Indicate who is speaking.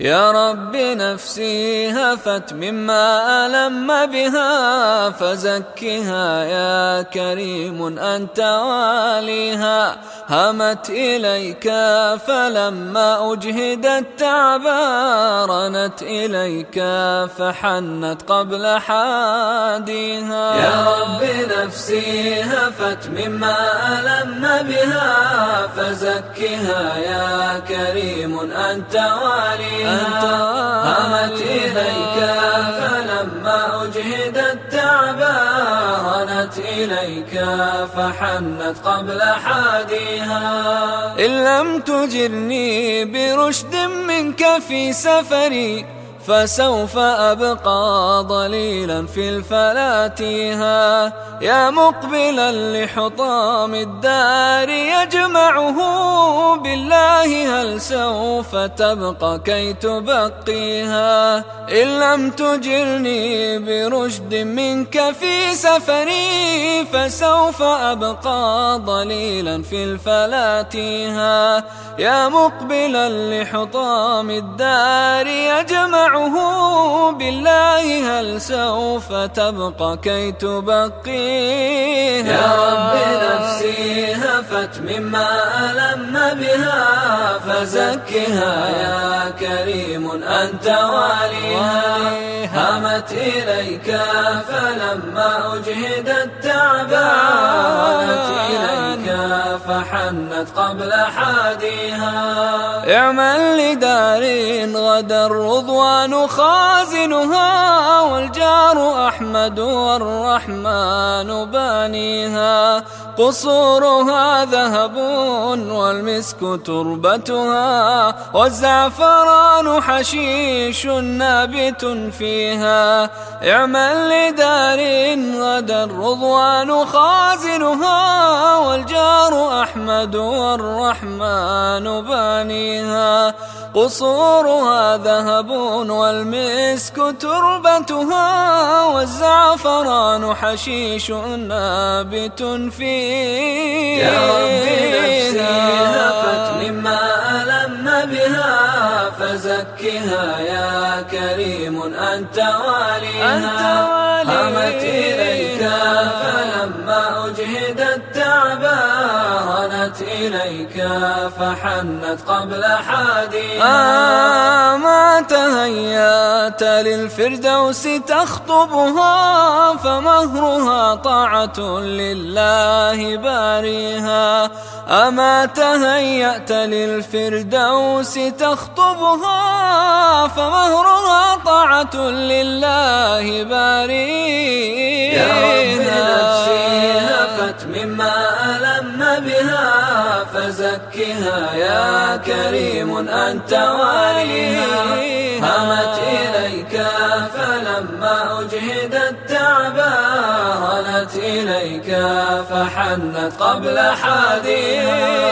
Speaker 1: يا رب نفسي هفت مما ألم بها فزكها يا كريم أنت واليها همت إليك فلما أجهد التعب رنت إليك فحنت قبل حاديها
Speaker 2: يا رب نفسي هفت مما ألم بها فزكها يا كريم أنت واليها أنت همت إليك فلما أجهد التعب رنت إليك فحنت قبل حاديها.
Speaker 1: إن لم تجرني برشد منك في سفري فسوف أبقى ضليلا في الفلاتيها يا مقبلا لحطام الدار يجمعه بالله هل سوف تبقى كي تبقيها؟ إن لم تجرني برشد منك في سفري فسوف أبقى ضليلا في الفلاتيها يا مقبلا لحطام الدار يجمعه معه بالله هل سوف تبقى كي تبقيه
Speaker 2: يا رب نفسي هفت مما ألم بها فزكها يا كريم أنت واليها. همت إليك فلما أجهد التعبان إليك فحنت قبل حاديها.
Speaker 1: اعمل لدار غدا الرضوان خازنها والجار أحمد والرحمن بانيها. قصورها ذهب والمسك تربتها والزعفران حشيش نابت فيها. اعمل لدار غدا الرضوان خازنها والجار أحمد والرحمن بانيها. قصورها ذهب والمسك تربتها والزعفران حشيش نابت فيها
Speaker 2: يا رب نفسي هفت مما ألم بها فزكها يا كريم أنت واليها. همت إليك فلما أجهد التعب رنت إليك فحنت قبل حاديها
Speaker 1: آه ما تهيأت للفردوس تخطبها فمهرها طاعة لله باريها. أما تهيأت للفردوس تخطبها فمهرها طاعة لله باريها
Speaker 2: يا رب نفسي هفت مما ألم بها فزكها يا كريم أنت واليها همت إليك فلما أجهد التعب رنت إليك فحنت قبل حاديها